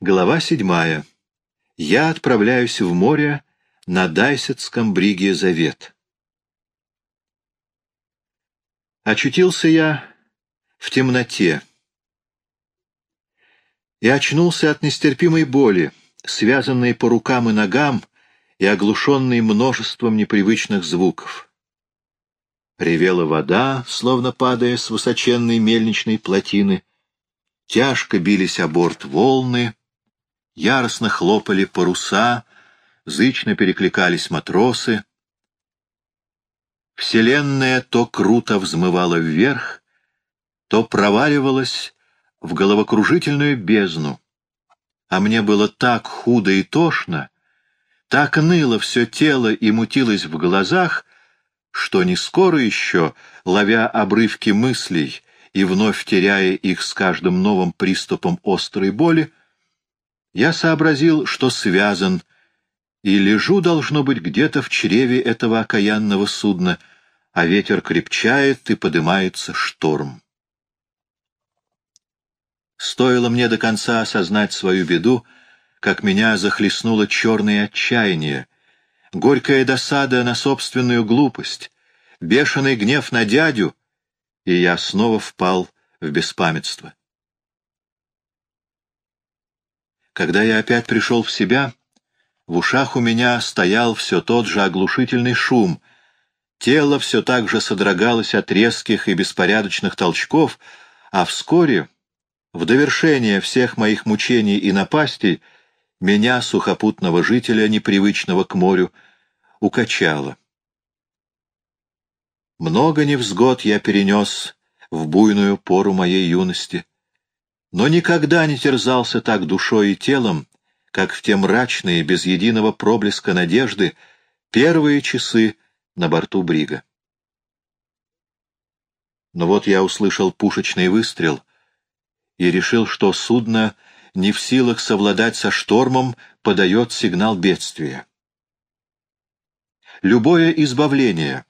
Глава седьмая. Я отправляюсь в море на Дайсетском бриге «Завет». Очутился я в темноте и очнулся от нестерпимой боли, связанной по рукам и ногам и оглушенной множеством непривычных звуков. Ревела вода, словно падая с высоченной мельничной плотины, тяжко бились о борт волны, яростно хлопали паруса, зычно перекликались матросы. Вселенная то круто взмывала вверх, то проваливалась в головокружительную бездну, а мне было так худо и тошно, так ныло все тело и мутилось в глазах, что не скоро еще, ловя обрывки мыслей и вновь теряя их с каждым новым приступом острой боли, я сообразил, что связан, и лежу, должно быть, где-то в чреве этого окаянного судна, а ветер крепчает и подымается шторм. Стоило мне до конца осознать свою беду, как меня захлестнуло черное отчаяние, горькая досада на собственную глупость, бешеный гнев на дядю, и я снова впал в беспамятство. Когда я опять пришел в себя, в ушах у меня стоял все тот же оглушительный шум. Тело все так же содрогалось от резких и беспорядочных толчков, а вскоре, в довершение всех моих мучений и напастей, меня, сухопутного жителя, непривычного к морю, укачало. Много невзгод я перенес в буйную пору моей юности — но никогда не терзался так душой и телом, как в те мрачные, без единого проблеска надежды, первые часы на борту брига. Но вот я услышал пушечный выстрел и решил, что судно, не в силах совладать со штормом, подает сигнал бедствия. Любое избавление,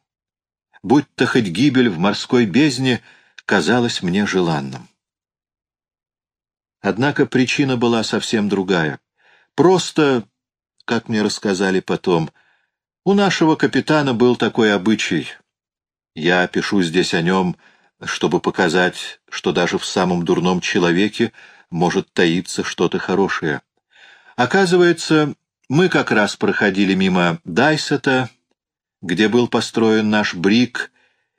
будь то хоть гибель в морской бездне, казалось мне желанным. Однако причина была совсем другая. Просто, как мне рассказали потом, у нашего капитана был такой обычай. Я пишу здесь о нем, чтобы показать, что даже в самом дурном человеке может таиться что-то хорошее. Оказывается, мы как раз проходили мимо Дайсета, где был построен наш брик,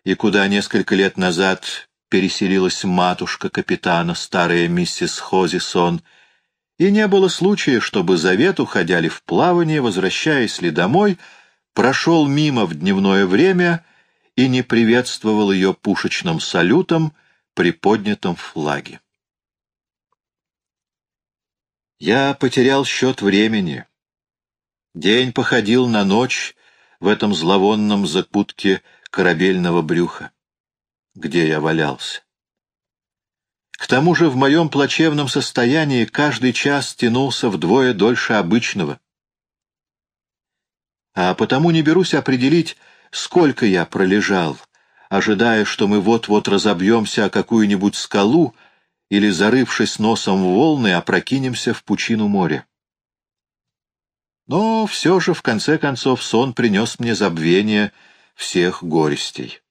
и куда несколько лет назад переселилась матушка капитана, старая миссис Хозисон, и не было случая, чтобы завет, уходя ли в плавание, возвращаясь ли домой, прошел мимо в дневное время и не приветствовал ее пушечным салютом при поднятом флаге. Я потерял счет времени. День походил на ночь в этом зловонном закутке корабельного брюха где я валялся. К тому же в моем плачевном состоянии каждый час тянулся вдвое дольше обычного. А потому не берусь определить, сколько я пролежал, ожидая, что мы вот-вот разобьемся о какую-нибудь скалу или, зарывшись носом в волны, опрокинемся в пучину моря. Но все же, в конце концов, сон принес мне забвение всех горестей.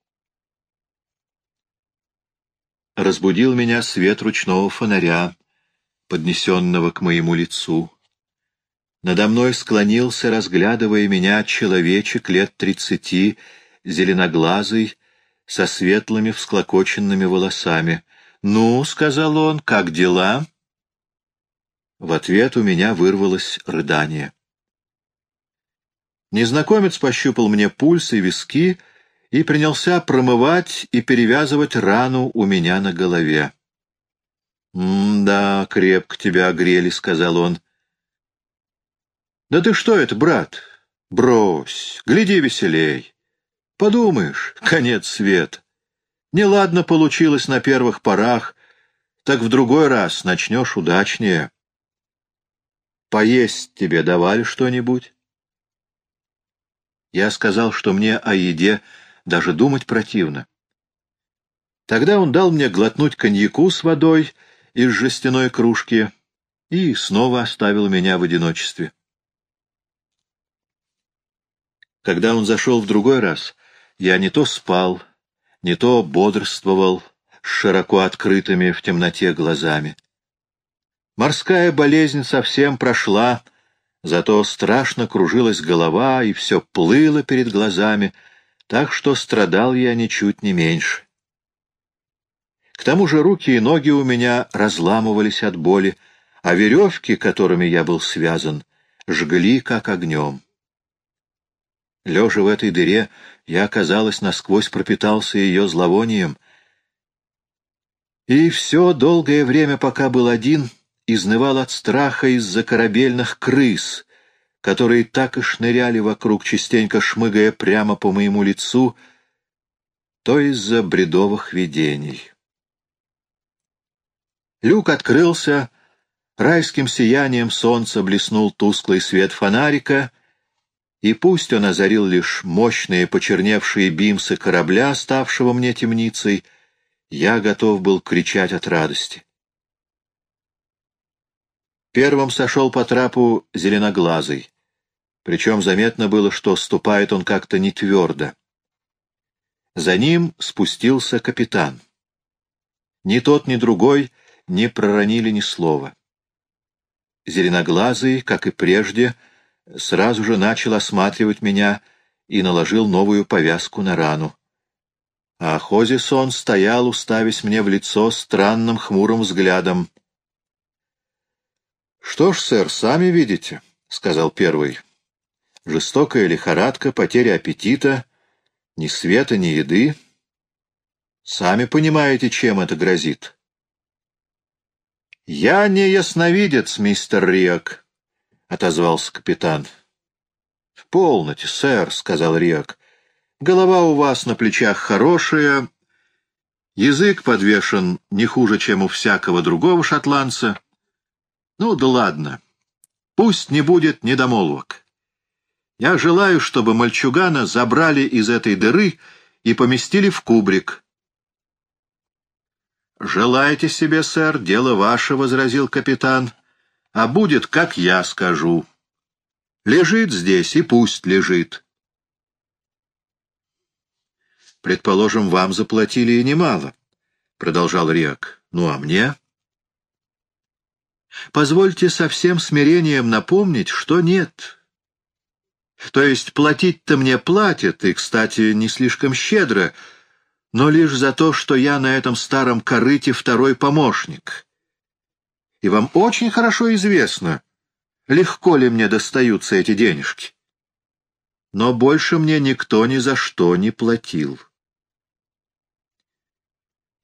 Разбудил меня свет ручного фонаря, поднесенного к моему лицу. Надо мной склонился, разглядывая меня, человечек лет тридцати, зеленоглазый, со светлыми всклокоченными волосами. «Ну, — сказал он, — как дела?» В ответ у меня вырвалось рыдание. Незнакомец пощупал мне пульс и виски, — и принялся промывать и перевязывать рану у меня на голове. «М-да, крепко тебя огрели», — сказал он. «Да ты что это, брат? Брось, гляди веселей. Подумаешь, конец света. Неладно получилось на первых порах, так в другой раз начнешь удачнее. Поесть тебе давали что-нибудь?» Я сказал, что мне о еде даже думать противно. Тогда он дал мне глотнуть коньяку с водой из жестяной кружки, и снова оставил меня в одиночестве. Когда он зашел в другой раз, я не то спал, не то бодрствовал с широко открытыми в темноте глазами. Морская болезнь совсем прошла, зато страшно кружилась голова, и все плыло перед глазами, так что страдал я ничуть не меньше. К тому же руки и ноги у меня разламывались от боли, а веревки, которыми я был связан, жгли как огнем. Лежа в этой дыре, я, казалось, насквозь пропитался ее зловонием. И все долгое время, пока был один, изнывал от страха из-за корабельных крыс, которые так и шныряли вокруг, частенько шмыгая прямо по моему лицу, то из-за бредовых видений. Люк открылся, райским сиянием солнца блеснул тусклый свет фонарика — и пусть он озарил лишь мощные почерневшие бимсы корабля, ставшего мне темницей, я готов был кричать от радости. Первым сошел по трапу зеленоглазый, причем заметно было, что ступает он как-то не твердо. За ним спустился капитан. Ни тот, ни другой не проронили ни слова. Зеленоглазый, как и прежде, — сразу же начал осматривать меня и наложил новую повязку на рану. А Хозисон стоял, уставясь мне в лицо странным хмурым взглядом. — Что ж, сэр, сами видите, — сказал первый. — Жестокая лихорадка, потеря аппетита, ни света, ни еды. Сами понимаете, чем это грозит. — Я не ясновидец, мистер Риак, — отозвался капитан. — Полноте, сэр, — сказал Риак. — Голова у вас на плечах хорошая, язык подвешен не хуже, чем у всякого другого шотландца. Ну да ладно, пусть не будет недомолвок. Я желаю, чтобы мальчугана забрали из этой дыры и поместили в кубрик. — Желаете себе, сэр, дело ваше, — возразил капитан, — а будет, как я скажу. Лежит здесь, и пусть лежит. Предположим, вам заплатили и немало, — продолжал Риак. Ну, а мне? Позвольте со всем смирением напомнить, что нет. То есть платить-то мне платят, и, кстати, не слишком щедро, но лишь за то, что я на этом старом корыте второй помощник и вам очень хорошо известно, легко ли мне достаются эти денежки. Но больше мне никто ни за что не платил.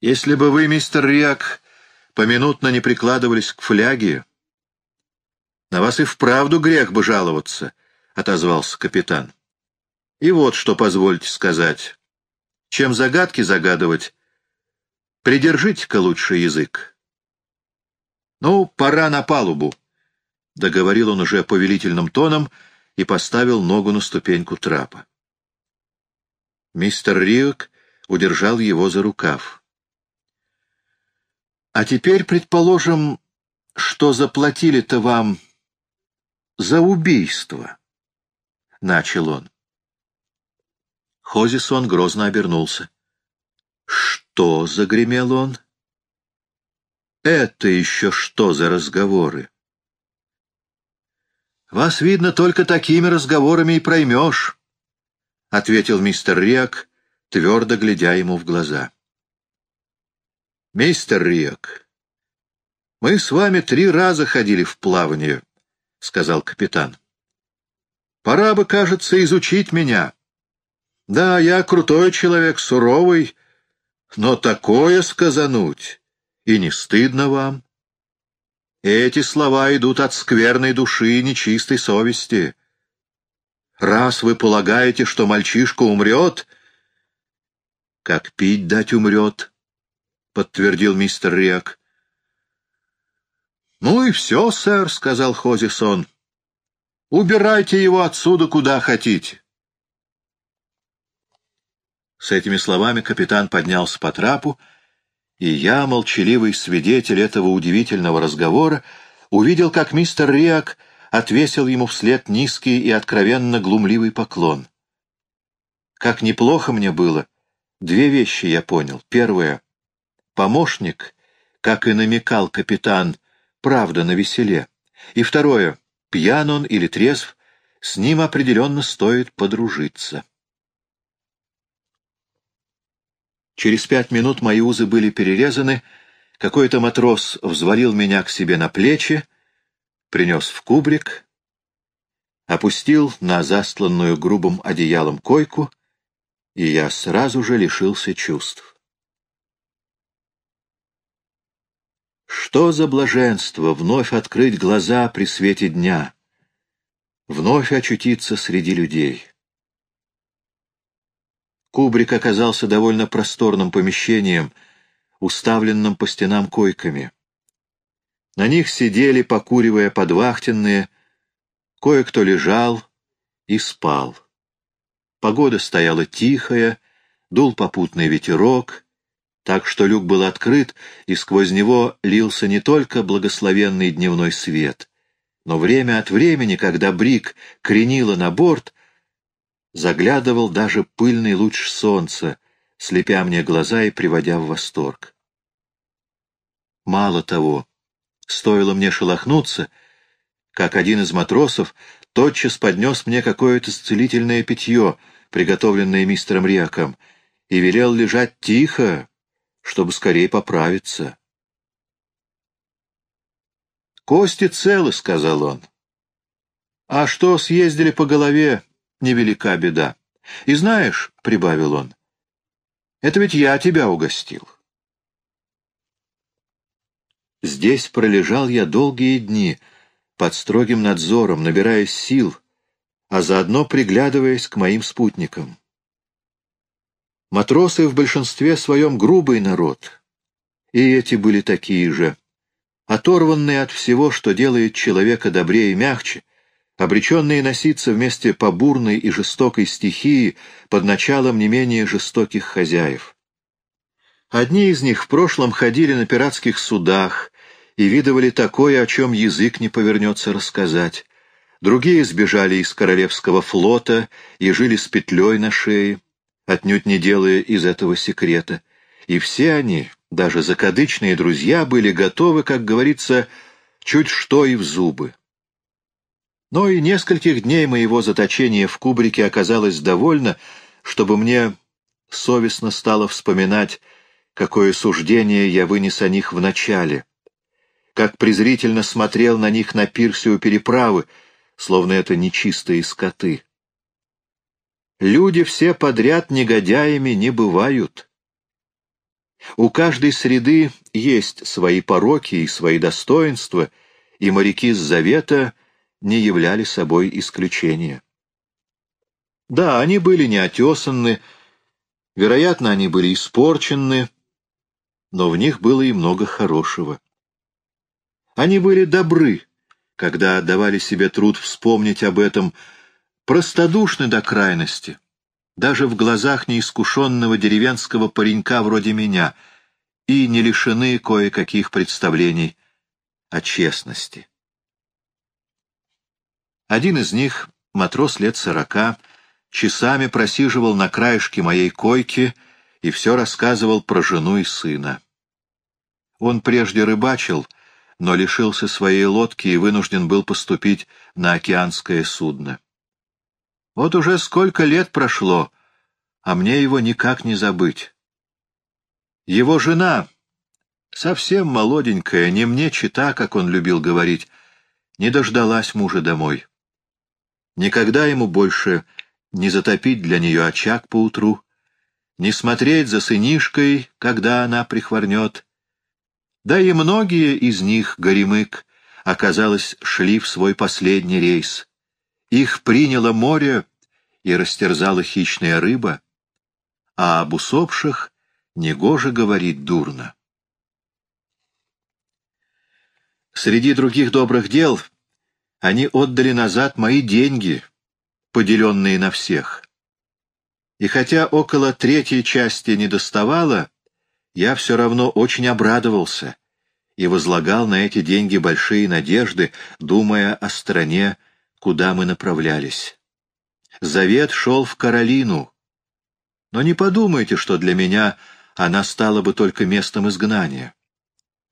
Если бы вы, мистер Риак, поминутно не прикладывались к фляге, на вас и вправду грех бы жаловаться, — отозвался капитан. И вот что позвольте сказать. Чем загадки загадывать, придержите-ка лучше язык. «Ну, пора на палубу», — договорил он уже повелительным тоном и поставил ногу на ступеньку трапа. Мистер Риок удержал его за рукав. «А теперь предположим, что заплатили-то вам за убийство», — начал он. Хозисон грозно обернулся. «Что?» — загремел он. Это еще что за разговоры? Вас, видно, только такими разговорами и проймешь, — ответил мистер Риак, твердо глядя ему в глаза. Мистер Риак, мы с вами три раза ходили в плавание, — сказал капитан. Пора бы, кажется, изучить меня. Да, я крутой человек, суровый, но такое сказануть и не стыдно вам? Эти слова идут от скверной души и нечистой совести. Раз вы полагаете, что мальчишка умрет, как пить дать умрет, — подтвердил мистер Риак. — Ну и все, сэр, — сказал Хозисон. — Убирайте его отсюда куда хотите. С этими словами капитан поднялся по трапу, и я, молчаливый свидетель этого удивительного разговора, увидел, как мистер Риак отвесил ему вслед низкий и откровенно глумливый поклон. Как неплохо мне было. Две вещи я понял. Первое. Помощник, как и намекал капитан, правда на веселе. И второе. Пьян он или трезв, с ним определенно стоит подружиться. Через пять минут мои узы были перерезаны, какой-то матрос взвалил меня к себе на плечи, принес в кубрик, опустил на застланную грубым одеялом койку, и я сразу же лишился чувств. Что за блаженство вновь открыть глаза при свете дня, вновь очутиться среди людей. Кубрик оказался довольно просторным помещением, уставленным по стенам койками. На них сидели, покуривая подвахтенные, кое-кто лежал и спал. Погода стояла тихая, дул попутный ветерок, так что люк был открыт, и сквозь него лился не только благословенный дневной свет, но время от времени, когда Брик кренила на борт, заглядывал даже пыльный луч солнца, слепя мне глаза и приводя в восторг. Мало того, стоило мне шелохнуться, как один из матросов тотчас поднес мне какое-то целительное питье, приготовленное мистером Риаком, и велел лежать тихо, чтобы скорее поправиться. «Кости целы», — сказал он. «А что съездили по голове, невелика беда. И знаешь, — прибавил он, — это ведь я тебя угостил. Здесь пролежал я долгие дни, под строгим надзором, набираясь сил, а заодно приглядываясь к моим спутникам. Матросы в большинстве своем грубый народ, и эти были такие же, оторванные от всего, что делает человека добрее и мягче, обреченные носиться вместе по бурной и жестокой стихии под началом не менее жестоких хозяев. Одни из них в прошлом ходили на пиратских судах и видывали такое, о чем язык не повернется рассказать. Другие сбежали из королевского флота и жили с петлей на шее, отнюдь не делая из этого секрета. И все они, даже закадычные друзья, были готовы, как говорится, чуть что и в зубы. Но и нескольких дней моего заточения в кубрике оказалось довольно, чтобы мне совестно стало вспоминать, какое суждение я вынес о них в начале, как презрительно смотрел на них на пирсе у переправы, словно это нечистые скоты. Люди все подряд негодяями не бывают. У каждой среды есть свои пороки и свои достоинства, и моряки с завета — не являли собой исключения. Да, они были неотесанны, вероятно, они были испорчены, но в них было и много хорошего. Они были добры, когда отдавали себе труд вспомнить об этом, простодушны до крайности, даже в глазах неискушенного деревенского паренька вроде меня, и не лишены кое-каких представлений о честности. Один из них, матрос лет сорока, часами просиживал на краешке моей койки и все рассказывал про жену и сына. Он прежде рыбачил, но лишился своей лодки и вынужден был поступить на океанское судно. Вот уже сколько лет прошло, а мне его никак не забыть. Его жена, совсем молоденькая, не мне чита, как он любил говорить, не дождалась мужа домой. Никогда ему больше не затопить для нее очаг поутру, не смотреть за сынишкой, когда она прихворнет. Да и многие из них, горемык, оказалось, шли в свой последний рейс. Их приняло море и растерзала хищная рыба, а об усопших негоже говорить дурно. Среди других добрых дел они отдали назад мои деньги, поделенные на всех. И хотя около третьей части не доставало, я все равно очень обрадовался, и возлагал на эти деньги большие надежды, думая о стране, куда мы направлялись. Завет шел в Каролину, но не подумайте, что для меня она стала бы только местом изгнания.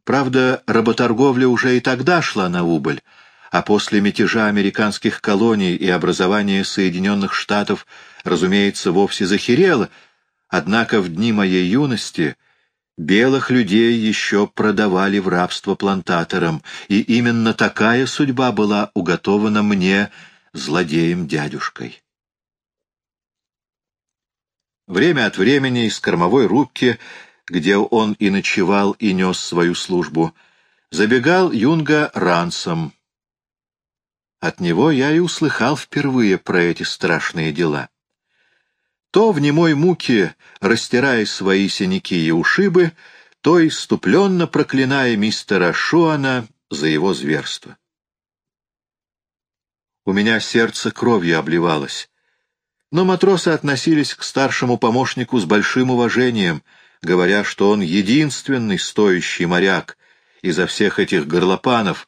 Правда, работорговля уже и тогда шла на убыль, а после мятежа американских колоний и образования Соединенных Штатов, разумеется, вовсе захерела, однако в дни моей юности белых людей еще продавали в рабство плантаторам, и именно такая судьба была уготована мне, злодеем-дядюшкой. Время от времени из кормовой рубки, где он и ночевал, и нес свою службу, забегал юнга Рансом. От него я и услыхал впервые про эти страшные дела. То в немой муке, растирая свои синяки и ушибы, то иступленно проклиная мистера Шуана за его зверство. У меня сердце кровью обливалось. Но матросы относились к старшему помощнику с большим уважением, говоря, что он единственный стоящий моряк изо всех этих горлопанов,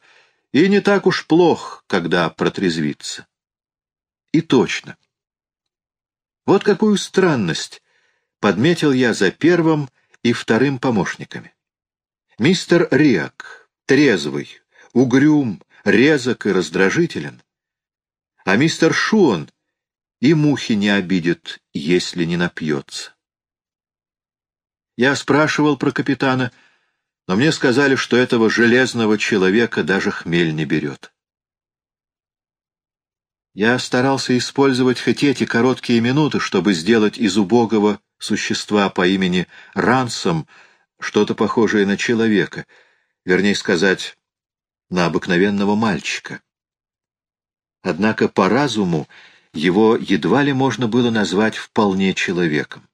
и не так уж плох, когда протрезвится. И точно. Вот какую странность подметил я за первым и вторым помощниками. Мистер Риак, трезвый, угрюм, резок и раздражителен, а мистер Шуон — и мухи не обидит, если не напьется. Я спрашивал про капитана, но мне сказали, что этого железного человека даже хмель не берет. Я старался использовать хоть эти короткие минуты, чтобы сделать из убогого существа по имени Рансом что-то похожее на человека, вернее сказать, на обыкновенного мальчика. Однако по разуму его едва ли можно было назвать вполне человеком.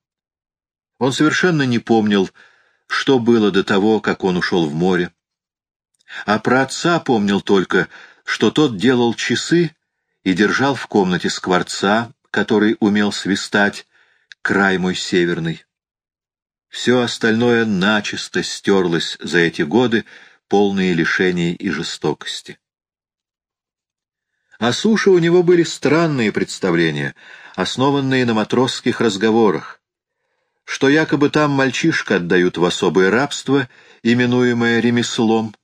Он совершенно не помнил, что было до того, как он ушел в море. А про отца помнил только, что тот делал часы и держал в комнате скворца, который умел свистать, край мой северный. Все остальное начисто стерлось за эти годы, полные лишений и жестокости. О суше у него были странные представления, основанные на матросских разговорах, что якобы там мальчишка отдают в особое рабство, именуемое ремеслом,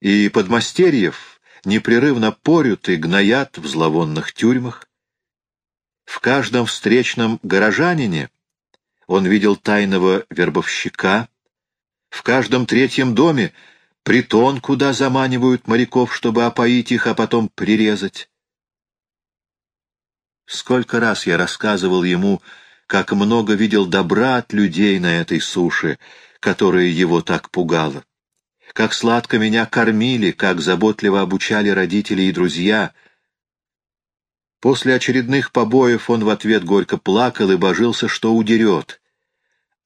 и подмастерьев непрерывно порют и гноят в зловонных тюрьмах. В каждом встречном горожанине он видел тайного вербовщика, в каждом третьем доме притон, куда заманивают моряков, чтобы опоить их, а потом прирезать. Сколько раз я рассказывал ему, как много видел добра от людей на этой суше, которая его так пугала. Как сладко меня кормили, как заботливо обучали родители и друзья. После очередных побоев он в ответ горько плакал и божился, что удерет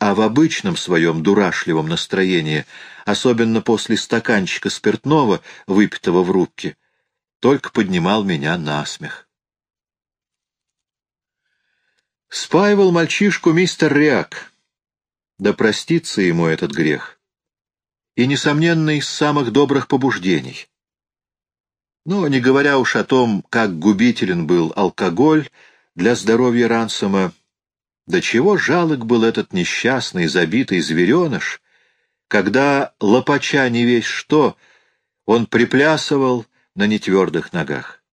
а в обычном своем дурашливом настроении, особенно после стаканчика спиртного, выпитого в рубке, только поднимал меня на смех. Спаивал мальчишку мистер Ряк, да простится ему этот грех, и, несомненно, из самых добрых побуждений. Но не говоря уж о том, как губителен был алкоголь для здоровья Рансома, до чего жалок был этот несчастный, забитый звереныш, когда, лопача не весь что, он приплясывал на нетвердых ногах.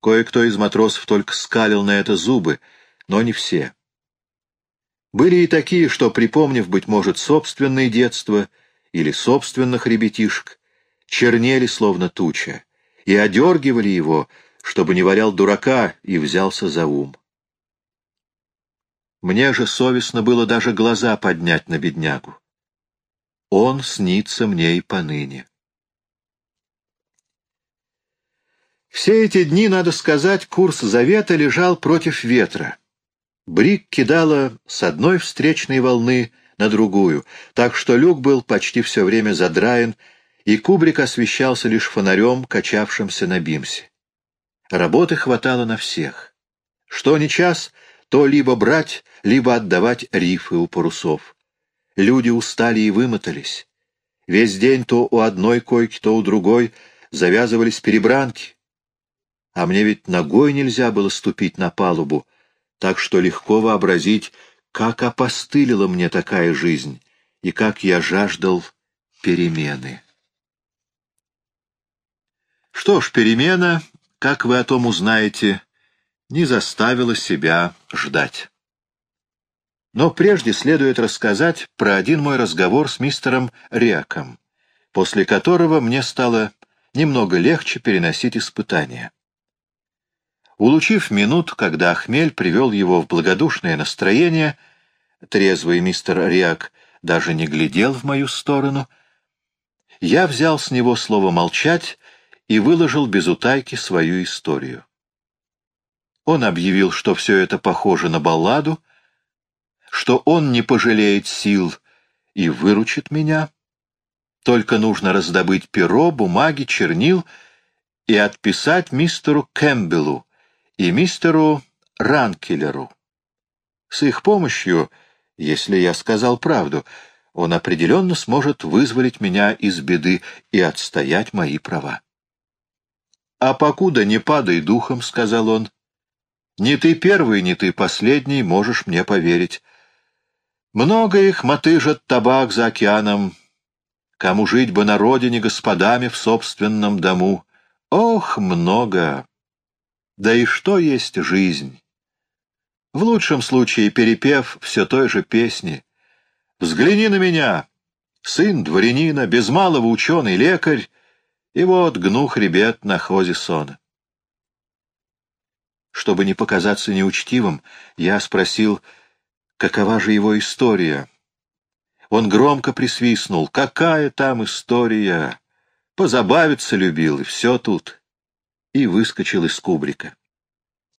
Кое-кто из матросов только скалил на это зубы, но не все. Были и такие, что, припомнив, быть может, собственное детство или собственных ребятишек, чернели словно туча и одергивали его, чтобы не валял дурака и взялся за ум. Мне же совестно было даже глаза поднять на беднягу. Он снится мне и поныне. Все эти дни, надо сказать, курс завета лежал против ветра. Брик кидала с одной встречной волны на другую, так что люк был почти все время задраен, и кубрик освещался лишь фонарем, качавшимся на бимсе. Работы хватало на всех. Что ни час — то либо брать, либо отдавать рифы у парусов. Люди устали и вымотались. Весь день то у одной койки, то у другой завязывались перебранки. А мне ведь ногой нельзя было ступить на палубу, так что легко вообразить, как опостылила мне такая жизнь и как я жаждал перемены. Что ж, перемена, как вы о том узнаете, не заставила себя ждать. Но прежде следует рассказать про один мой разговор с мистером Реком, после которого мне стало немного легче переносить испытания. Улучив минут, когда хмель привел его в благодушное настроение, трезвый мистер Риак даже не глядел в мою сторону, я взял с него слово молчать и выложил без утайки свою историю. Он объявил, что все это похоже на балладу, что он не пожалеет сил и выручит меня. Только нужно раздобыть перо, бумаги, чернил и отписать мистеру Кэмпбеллу и мистеру Ранкелеру. С их помощью, если я сказал правду, он определенно сможет вызволить меня из беды и отстоять мои права. «А покуда не падай духом», — сказал он, — «ни ты первый, ни ты последний можешь мне поверить. Много их мотыжат табак за океаном, кому жить бы на родине господами в собственном дому. Ох, много! Да и что есть жизнь? В лучшем случае перепев все той же песни. Взгляни на меня, сын дворянина, без малого ученый лекарь, и вот гну хребет на хозе сона. Чтобы не показаться неучтивым, я спросил, Какова же его история? Он громко присвистнул. Какая там история? Позабавиться любил, и все тут. И выскочил из кубрика.